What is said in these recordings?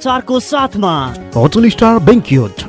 चारको साथमा hotel star banquet.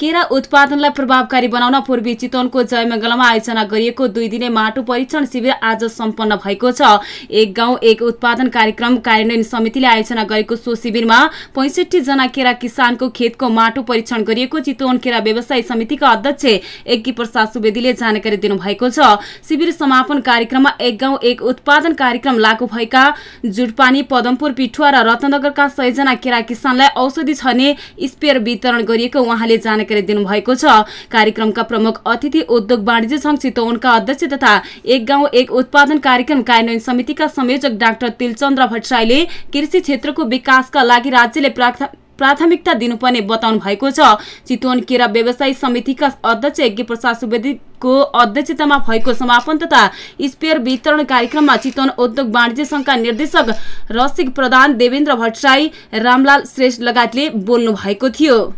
केरा उत्पादनलाई प्रभावकारी बनाउन पूर्वी चितवनको जयमंगलमा आयोजना गरिएको दुई दिने माटो परीक्षण शिविर आज सम्पन्न भएको छ। एक गाउँ एक उत्पादन कार्यक्रम कार्यान्वयन समितिले आयोजना गरेको सो शिविरमा पैंसठी जना केरा किसानको खेतको माटो परीक्षण गरिएको चितवन केरा व्यवसाय समितिका अध्यक्ष यज्ञ प्रसाद सुवेदीले जानकारी दिनुभएको छ। शिविर समापन कार्यक्रममा एक गाउँ एक उत्पादन कार्यक्रम लागू भएका जुटपानी पदमपुर पिठुवा र रत्नगरका सयजना केरा किसानलाई औषधि छर्ने स्पेयर वितरण गरिएको उहाँले जानकारी दिनुभएको छ। कार्यक्रमका प्रमुख अतिथि उद्योग वाणिज्य संघ चितवनका अध्यक्ष तथा एक गाउँ एक उत्पादन कार्यक्रम कार्यान्वयन समितिका संयोजक डाक्टर तिलचन्द्र भट्टराईले कृषि क्षेत्रको विकासका लागि राज्यले प्राथ- प्राथमिकता दिनुपर्ने बताउनु भएको छ। चितवन केरा व्यवसायी समितिका अध्यक्ष यज्ञ प्रसाद सुवेदीको अध्यक्षतामा भएको समापन तथा स्पेयर वितरण कार्यक्रममा चितवन उद्योग वाणिज्य संघका निर्देशक रसिक प्रधान देवेन्द्र भट्टराई रामलाल श्रेष्ठ लगायतले बोल्नु भएको थियो।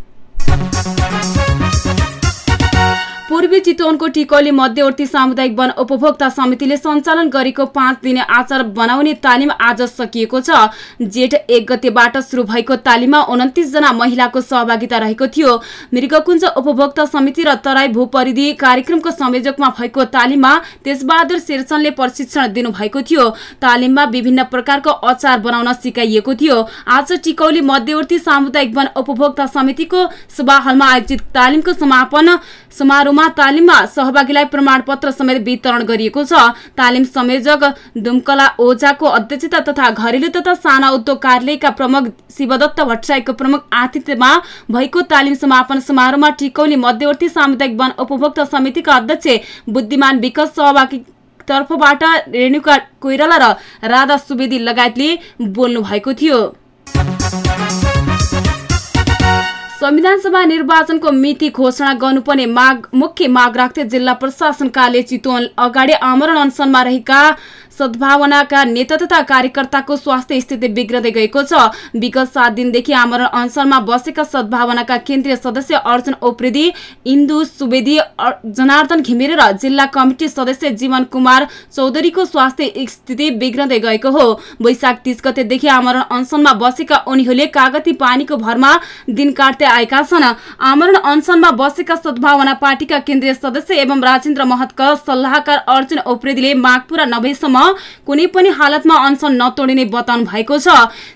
पूर्वी चितवनको टिकौली मध्यवर्ती सामुदायिक वन उपभोक्ता समितिले सञ्चालन गरेको पाँच दिने आचार बनाउने तालिम आज सकिएको छ। जेठ एक गतेबाट शुरू भएको तालिममा उन्तिस जना महिलाको सहभागिता रहेको थियो। मृगकुञ्ज उपभोक्ता समिति र तराई भूपरिधि कार्यक्रमको संयोजकमा भएको तालिममा तेजबहादुर शेरचनले प्रशिक्षण दिनुभएको थियो। तालिममा विभिन्न प्रकारको अचार बनाउन सिकाइएको थियो। आज टिकौली मध्यवर्ती सामुदायिक वन उपभोक्ता समितिको सभा हलमा आयोजित तालिमको समापन समारोहमा तालिममा सहभागीलाई प्रमाणपत्र समेत वितरण गरिएको छ। तालिम संयोजक दुमकला ओझाको अध्यक्षता तथा घरेलु तथा साना उद्योग कार्यालयका प्रमुख शिवदत्त भट्टराईको प्रमुख आतिथ्यमा भएको तालिम समापन समारोहमा टिकौली मध्यवर्ती सामुदायिक वन उपभोक्ता समितिका अध्यक्ष बुद्धिमान विकास सहभागी तर्फबाट रेणुका कोइराला र राधा सुवेदी लगायतले बोल्नु भएको थियो। संविधान सभा निर्वाचनको मिति घोषणा गर्नुपर्ने माग मुख्य माग राख्दै जिल्ला प्रशासन कार्यालय चितवन अगाडि आमरण अनसनमा रहेका सद्भावनाका नेता तथा कार्यकर्ताको स्वास्थ्य स्थिति बिग्रदै गएको छ। विगत सात दिनदेखि आमरण अनसनमा बसेका सद्भावनाका केन्द्रीय सदस्य अर्जुन ओप्रेदी इन्दु सुवेदी जनार्दन घिमिरे र जिल्ला कमिटी सदस्य जीवन कुमार चौधरीको स्वास्थ्य स्थिति बिग्रदै गएको हो। वैशाख तीस गतेदेखि आमरण अनसनमा बसेका उनीहरूले कागती पानीको भरमा दिन काट्दै आएका छन्। आमरण अनसनमा बसेका सद्भावना पार्टीका केन्द्रीय सदस्य एवं राजेन्द्र महतका सल्लाहकार अर्जुन ओप्रेदीले माग पूरा नभएसम्म कुनै पनि हालतमा अनसन नतोडिने बताउनु भएको छ।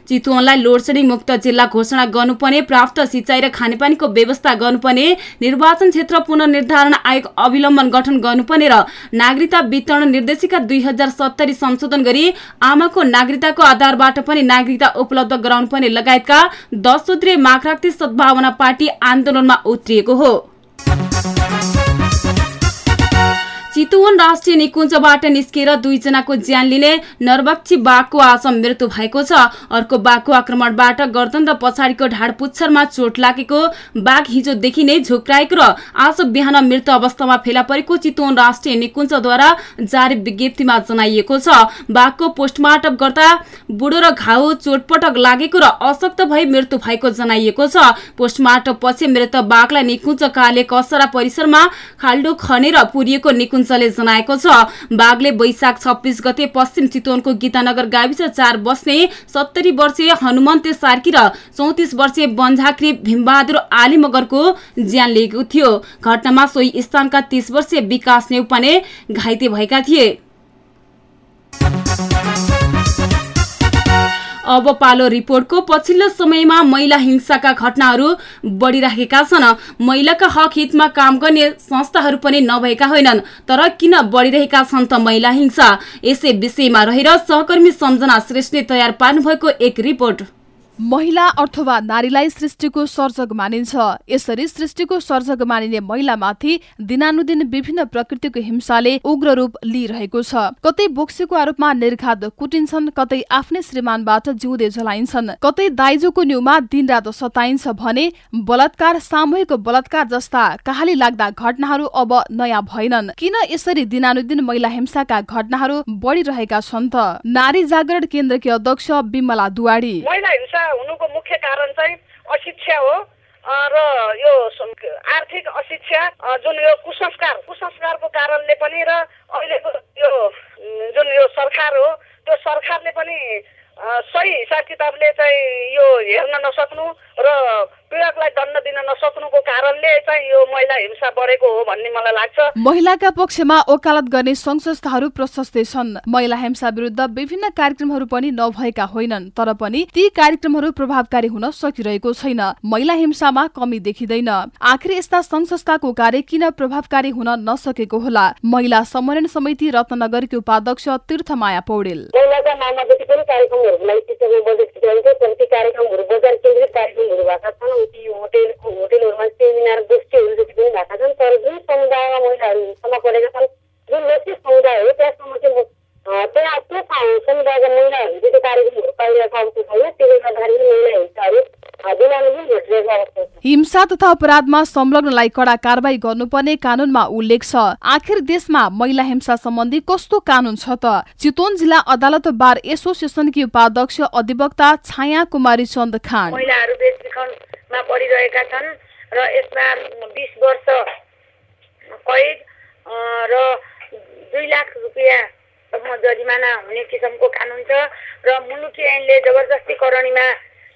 चितवनलाई लोड सेडिङ मुक्त जिल्ला घोषणा गर्नुपर्ने प्राप्त सिंचाइ र खानेपानीको व्यवस्था गर्नुपर्ने निर्वाचन क्षेत्र पुनर्निर्धारण आयोग अविलम्बन गठन गर्नुपर्ने र नागरिकता वितरण निर्देशिका दुई हजार सत्तरी संशोधन गरी आमाको नागरिकताको आधारबाट पनि नागरिकता उपलब्ध गराउनुपर्ने लगायतका दस सूत्रीय माग सद्भावना पार्टी आन्दोलनमा उत्रिएको हो। चितवन राष्ट्रिय निकुञ्जबाट निस्किएर दुईजनाको ज्यान लिने नरबक्षी बाघको आज मृत्यु भएको छ। अर्को बाघको आक्रमणबाट गर्दन र पछाडिको ढाड पुच्छरमा चोट लागेको बाघ हिजोदेखि नै झुक्राएको र आज बिहान मृत अवस्थामा फेला परेको चितवन राष्ट्रिय निकुञ्जद्वारा जारी विज्ञप्तिमा जनाइएको छ। बाघको पोस्टमार्टम गर्दा बुढो र घाउ चोटपटक लागेको र अशक्त भई मृत्यु भएको जनाइएको छ। पोस्टमार्टम पछि मृत बाघलाई निकुञ्ज कार्यालय कसरा परिसरमा खाल्डो खनेर पुरिएको निकुञ्ज अञ्चलले जनाएको छ। बाघले वैशाख छब्बिस गते पश्चिम चितवनको गीतानगर गाविस चार बस्ने सत्तरी वर्षीय हनुमन्ते सार्की र चौतिस वर्षीय बन्झाक्री भीमबहादुर आली मगरको ज्यान लिएको थियो। घटनामा सोही स्थानका तीस वर्षीय विकास नेउपाने घाइते भएका थिए। अब पालो रिपोर्टको पछिल्लो समयमा महिला हिंसाका घटनाहरू बढिरहेका छन्। महिलाका हक हितमा काम गर्ने संस्थाहरू पनि नभएका होइनन् तर किन बढिरहेका छन् त महिला हिंसा? यसै विषयमा रहेर सहकर्मी सम्झना श्रेष्ठले तयार पार्नुभएको एक रिपोर्ट। महिला अथवा नारीलाई सृष्टिको सर्जक मानिन्छ। यसरी सृष्टिको सर्जक मानिने महिलामाथि दिनानुदिन विभिन्न प्रकृतिको हिंसाले उग्र रूप लिइरहेको छ। कतै बोक्सीको आरोपमा निर्घात कुटिन्छन् कतै आफ्नै श्रीमानबाट जिउँदै जलाइन्छन्। कतै दाइजोको न्युमा दिनरात सताइन्छ भने बलात्कार सामूहिक बलात्कार जस्ता कहाली लाग्दा घटनाहरू अब नयाँ भएनन्। किन यसरी दिनानुदिन महिला हिंसाका घटनाहरू बढिरहेका छन् त? नारी जागरण केन्द्रकी अध्यक्ष विमला दुवाडी हुनुको मुख्य कारण चाहिँ अशिक्षा हो। र यो आर्थिक अशिक्षा जुन यो कुसंस्कार कुसंस्कारको कारणले पनि र अहिलेको यो जुन यो सरकार हो त्यो सरकारले पनि सही हिसाब किताबले चाहिँ यो हेर्न नसक्नु र पीडकलाई दण्ड दिन नसक्नुको कारणले चाहिँ यो महिला हिंसा बढेको हो भन्ने मलाई लाग्छ। महिलाका पक्षमा वकालत गर्ने संघ संस्थाहरू प्रशस्तै छन्। महिला हिंसा विरुद्ध विभिन्न कार्यक्रमहरू पनि नभएका होइनन् तर पनि ती कार्यक्रमहरू प्रभावकारी हुन सकिरहेको छैन। महिला हिंसामा कमी देखिँदैन। आखिर यस्ता संघ संस्थाको कार्य किन प्रभावकारी हुन नसकेको होला? महिला सम्मेलन समिति रत्नगरकी उपाध्यक्ष तीर्थमाया पौडेल। कार्यक्रमहरू बजार केन्द्रित कार्यक्रमहरू भएका छन्। ती होटेलको होटेलहरूमा सेमिनार गोष्ठीहरू जति पनि भएका छन् तर जुन समुदायमा महिलाहरू हिंसामा परेका छन् जुन लक्षित समुदाय हो त्यहाँसम्म चाहिँ त्यहाँ त्यो समुदायका महिलाहरूले चाहिँ त्यो कार्यक्रमहरू पाइरहेको अवस्था छैन त्यसले गर्दाखेरि महिला हिंसाहरू हिंसा तथा अपराधमा संलग्नलाई कडा कारवाही गर्नुपर्ने कानूनमा उल्लेख छ। आखिर देशमा महिला हिंसा सम्बन्धी कस्तो कानून छ त? चितवन जिल्ला अदालत बार एसोसिएसनकी उपाध्यक्ष अधिवक्ता छाया कुमारी चन्द खान। महिलाहरू मा परिरहेका छन् र यसमा बिस वर्ष कैद र दुई लाख रुपियाँसम्म जरिमाना हुने किसिमको कानुन छ र मुलुकी ऐनले जबरजस्तीकरणीमा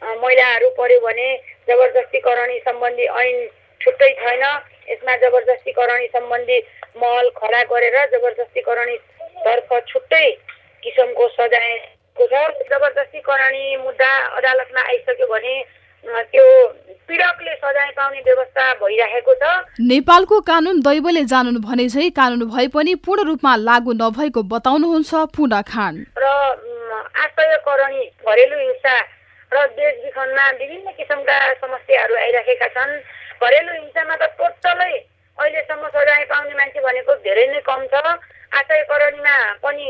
महिलाहरू पर्यो भने जबरजस्तीकरणी सम्बन्धी ऐन छुट्टै छैन। यसमा जबरजस्तीकरणी सम्बन्धी महल खडा गरेर जबरजस्तीकरणीतर्फ छुट्टै किसिमको सजायको छ। जबरजस्तीकरणी मुद्दा अदालतमा आइसक्यो भने त्यो पीडकले सजाय पाउने व्यवस्था भइरहेको छ। नेपालको कानुन दैवले जानुन् भने चाहिँ कानुन भए पनि पूर्ण रूपमा लागू नभएको बताउनुहुन्छ पुनः खान। र आश्रयकरणी घरेलु हिंसा र देश विखण्डमा विभिन्न किसिमका समस्याहरू आइरहेका छन्। घरेलु हिंसामा त टोटलै अहिलेसम्म सजाय पाउने मान्छे भनेको धेरै नै कम छ। आश्रयकरणीमा पनि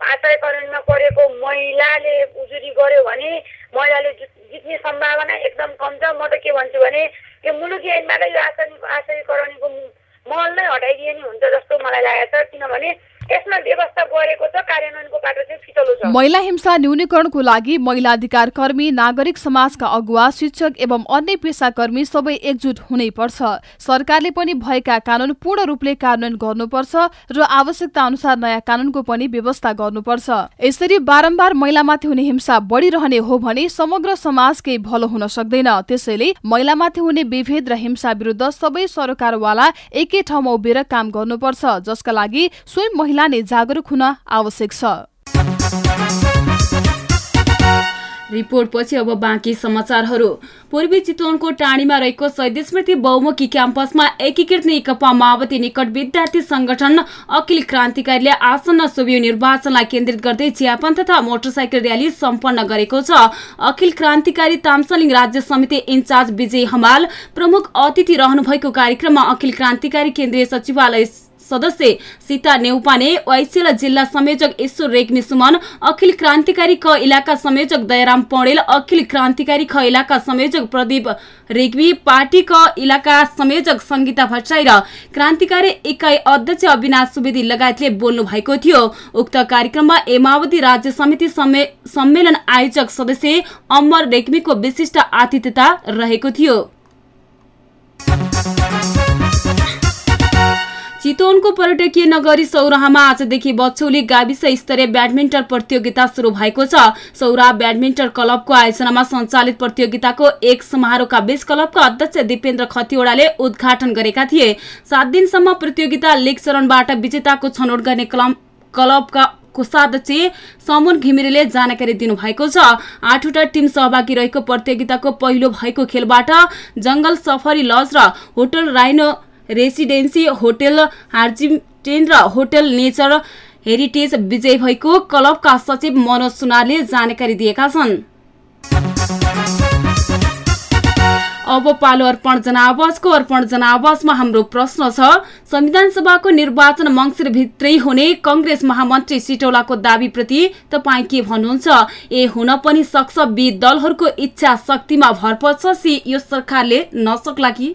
आश्रयकरणीमा परेको महिलाले उजुरी गर्यो भने महिलाले जित्ने सम्भावना एकदम कम छ। म त के भन्छु भने यो मुलुकी ऐनबाट यो आश्रय आश्रयकरणीको महल नै हटाइदिए नि हुन्छ जस्तो मलाई लागेको छ। किनभने यसमा व्यवस्था गरेको छ कार्यान्वयनको बाटो चाहिँ छ। महिला हिंसा न्यूनीकरणको लागि महिला अधिकार कर्मी नागरिक समाजका अगुवा शिक्षक एवं अन्य पेसाकर्मी सबै एकजुट हुनै पर्छ सरकारले पनि भएका कानून पूर्ण रूपले कार्यान्वयन गर्नुपर्छ र आवश्यकता अनुसार नयाँ कानूनको पनि व्यवस्था गर्नुपर्छ। यसरी बारम्बार महिलामाथि हुने हिंसा बढिरहने हो भने समग्र समाज केही भलो हुन सक्दैन। त्यसैले महिलामाथि हुने विभेद र हिंसा विरुद्ध सबै सरकारवाला एकै ठाउँमा उभिएर काम गर्नुपर्छ जसका लागि स्वयं महिला महिला जागरूक हुन आवश्यक छ। रिपोर्टपछि अब बाँकी समाचारहरू। पूर्वी चितवनको टाढीमा रहेको शहीद स्मृति बहुमुखी क्याम्पसमा एकीकृत नेकपा माओवादी निकट विद्यार्थी संगठन अखिल क्रान्तिकारीले आसन्न सोभियो निर्वाचनलाई केन्द्रित गर्दै चियापन तथा मोटरसाइकल र्याली सम्पन्न गरेको छ। अखिल क्रान्तिकारी तामसलिङ राज्य समिति इन्चार्ज विजय हमाल प्रमुख अतिथि रहनुभएको कार्यक्रममा अखिल क्रान्तिकारी केन्द्रीय सचिवालय सदस्य सीता नेउपाने वाइसेल जिल्ला संयोजक ईश्वर रेग्मी सुमन अखिल क्रान्तिकारी क इलाका संयोजक दयाराम पौडेल अखिल क्रान्तिकारी ख इलाका संयोजक प्रदीप रेग्मी पार्टी क इलाका संयोजक संगीता भट्टराई र क्रान्तिकारी इकाइ अध्यक्ष अविनाश सुवेदी लगायतले बोल्नु भएको थियो। उक्त कार्यक्रममा एमावती राज्य समिति सम्मेलन आयोजक सदस्य अमर रेग्मीको विशिष्ट आतिथ्यता रहेको थियो। चितवनको पर्यटकीय नगरी सौराहामा आजदेखि बचौली गाविस स्तरीय ब्याडमिन्टन प्रतियोगिता शुरू भएको छ। सौरा ब्याडमिन्टन क्लबको आयोजनामा सञ्चालित प्रतियोगिताको एक समारोहका बीच क्लबका अध्यक्ष दिपेन्द्र खतिवड़ाले उद्घाटन गरेका थिए। सात दिनसम्म प्रतियोगिता लिग चरणबाट विजेताको छनौट गर्ने क्लबका कोषाध्यक्ष समन घिमिरेले जानकारी दिनुभएको छ। आठवटा टिम सहभागी रहेको प्रतियोगिताको पहिलो भएको खेलबाट जंगल सफरी लज र होटल राइनो रेसिडेन्सी होटेल हार्जिटेन र होटेल नेचर हेरिटेज विजय भएको क्लबका सचिव मनोज सुनारले जानकारी दिएका छन्। अब पालो अर्पण जनावासको अर्पण जनावासमा हाम्रो प्रश्न छ संविधान सभाको निर्वाचन मङ्सिरभित्रै हुने कंग्रेस महामन्त्री सिटौलाको दावीप्रति तपाईँ के भन्नुहुन्छ? ए हुन पनि सक्छ बी दलहरूको इच्छा शक्तिमा भर पर्छ सी यो सरकारले नसक्ला कि?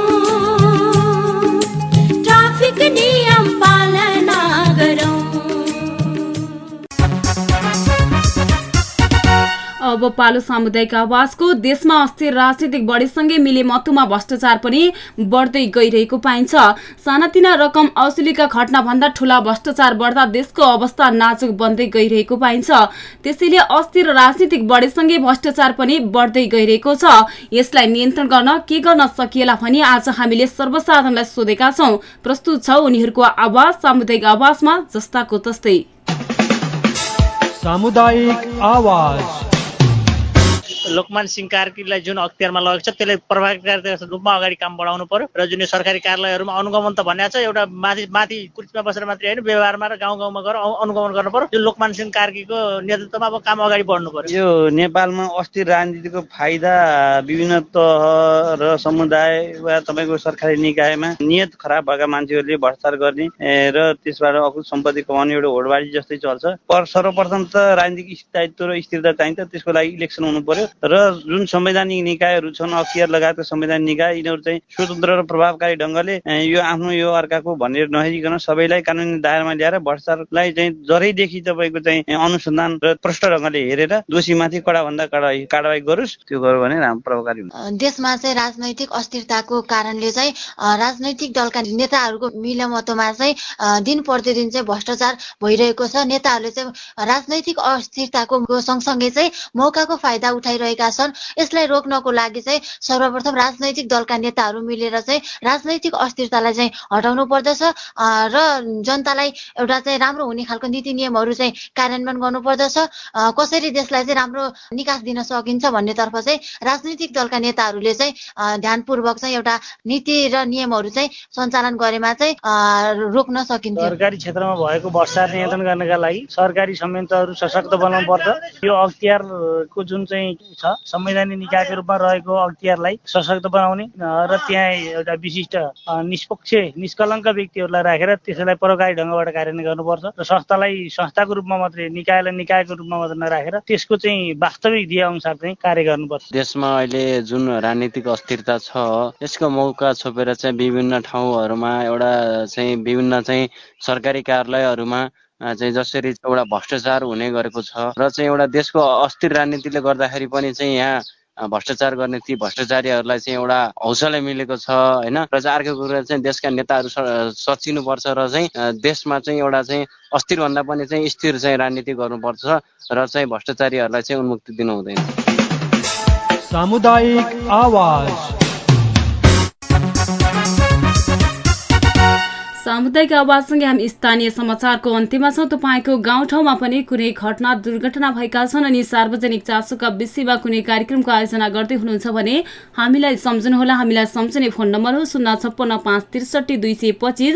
अब पालो सामुदायिक आवाजको देशमा अस्थिर राजनीतिक बढीसँगै मिले मतुमा भ्रष्टाचार पनि बढ्दै गइरहेको पाइन्छ। सानातिना रकम औसुलीका घटनाभन्दा ठूला भ्रष्टाचार बढ्दा देशको अवस्था नाजुक बन्दै गइरहेको पाइन्छ। त्यसैले अस्थिर राजनीतिक बढीसँगै भ्रष्टाचार पनि बढ्दै गइरहेको छ। यसलाई नियन्त्रण गर्न के गर्न सकिएला भनी आज हामीले सर्वसाधारणलाई सोधेका छौं। प्रस्तुत छ उनीहरूको आवाज सामुदायिक आवाजमा जस्ताको तस्तै। सामुदायिक आवाज। लोकमान सिंह कार्कीलाई जुन अख्तियारमा लगेको छ त्यसलाई प्रभावकारी रूपमा अगाडि काम बढाउनु पर्यो। र जुन सरकारी कार्यालयहरूमा अनुगमन त भनेको छ एउटा माथि माथि कुर्सीमा बसेर मात्रै होइन व्यवहारमा र गाउँ गाउँमा गएर अनुगमन गर्नु पर्यो जो लोकमान सिंह कार्कीको नेतृत्वमा अब काम अगाडि बढ्नु पर्यो। यो नेपालमा अस्थिर राजनीतिको फाइदा विभिन्न तह र समुदाय वा तपाईँको सरकारी निकायमा नियत खराब भएका मान्छेहरूले भ्रष्टाचार गर्ने र त्यसबाट अकुल सम्पत्ति कमाउने एउटा होडबाजी जस्तै चल्छ। पर सर्वप्रथम त राजनीतिक स्थायित्व र स्थिरता चाहिन्छ त्यसको लागि इलेक्सन हुनु पर्यो। र जुन संवैधानिक निकायहरू छन् अख्तियार लगायतका संवैधानिक निकाय यिनीहरू चाहिँ स्वतन्त्र र प्रभावकारी ढङ्गले यो आफ्नो यो अर्काको भनेर नहेरिकन सबैलाई कानुनी दायरामा ल्याएर भ्रष्टाचारलाई चाहिँ जरैदेखि तपाईँको चाहिँ अनुसन्धान र प्रष्ट ढङ्गले हेरेर दोषीमाथि कडाभन्दा कडा कारवाही गरोस् त्यो गर्यो भने राम्रो प्रभावकारी हुन्छ देशमा चाहिँ राजनैतिक अस्थिरताको कारणले चाहिँ राजनैतिक दलका नेताहरूको मिलमतोमा चाहिँ दिन प्रतिदिन चाहिँ भ्रष्टाचार भइरहेको छ। नेताहरूले चाहिँ राजनैतिक अस्थिरताको सँगसँगै चाहिँ मौकाको फाइदा उठाइ भइरहेका छन्। यसलाई रोक्नको लागि चाहिँ सर्वप्रथम राजनैतिक दलका नेताहरू मिलेर चाहिँ राजनैतिक अस्थिरतालाई चाहिँ हटाउनु पर्दछ र जनतालाई एउटा चाहिँ राम्रो हुने खालको नीति नियमहरू चाहिँ कार्यान्वयन गर्नुपर्दछ। कसरी देशलाई चाहिँ राम्रो निकास दिन सकिन्छ भन्नेतर्फ चाहिँ राजनैतिक दलका नेताहरूले चाहिँ ध्यानपूर्वक चाहिँ एउटा नीति र नियमहरू चाहिँ सञ्चालन गरेमा चाहिँ रोक्न सकिन्छ सरकारी क्षेत्रमा भएको भ्रष्टाचार नियन्त्रण गर्नका लागि सरकारी संयन्त्रहरू सशक्त बनाउनु पर्छ यो अख्तियारको जुन चाहिँ छ। संवैधानिक निकायको रूपमा रहेको अख्तियारलाई सशक्त बनाउने र त्यहाँ एउटा विशिष्ट निष्पक्ष निष्कलङ्क व्यक्तिहरूलाई राखेर त्यसैलाई प्रभावकारी ढङ्गबाट कार्यान्वयन गर्नुपर्छ र संस्थालाई संस्थाको रूपमा मात्रै निकायलाई निकायको रूपमा मात्रै नराखेर त्यसको चाहिँ वास्तविक दिए अनुसार चाहिँ कार्य गर्नुपर्छ। देशमा अहिले जुन राजनीतिक अस्थिरता छ यसको मौका छोपेर चाहिँ विभिन्न ठाउँहरूमा एउटा चाहिँ विभिन्न चाहिँ सरकारी कार्यालयहरूमा चाहिँ जसरी एउटा भ्रष्टाचार हुने गरेको छ र चाहिँ एउटा देशको अस्थिर राजनीतिले गर्दाखेरि पनि चाहिँ यहाँ भ्रष्टाचार गर्ने ती भ्रष्टाचारीहरूलाई चाहिँ एउटा हौसला मिलेको छ होइन? र चाहिँ अर्को कुरा चाहिँ देशका नेताहरू सचिनुपर्छ र चाहिँ देशमा चाहिँ एउटा चाहिँ अस्थिरभन्दा पनि चाहिँ स्थिर चाहिँ राजनीति गर्नुपर्छ र चाहिँ भ्रष्टाचारीहरूलाई चाहिँ उन्मुक्ति दिनु हुँदैन सामुदायिक आवाज। सामुदायिक आवाजसँगै हामी स्थानीय समाचारको अन्त्यमा छौँ। तपाईँको गाउँठाउँमा पनि कुनै घटना दुर्घटना भएका छन् अनि सार्वजनिक चासोका विषयमा कुनै कार्यक्रमको आयोजना गर्दै हुनुहुन्छ भने हामीलाई सम्झनुहोला। हामीलाई सम्झने फोन नम्बर हो शून्य छप्पन्न पाँच त्रिसठी दुई सय पच्चिस।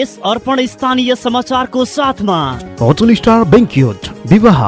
यस अर्पण स्थानीय समाचारको साथमा। होटल स्टार बेङ्क्युट विवाह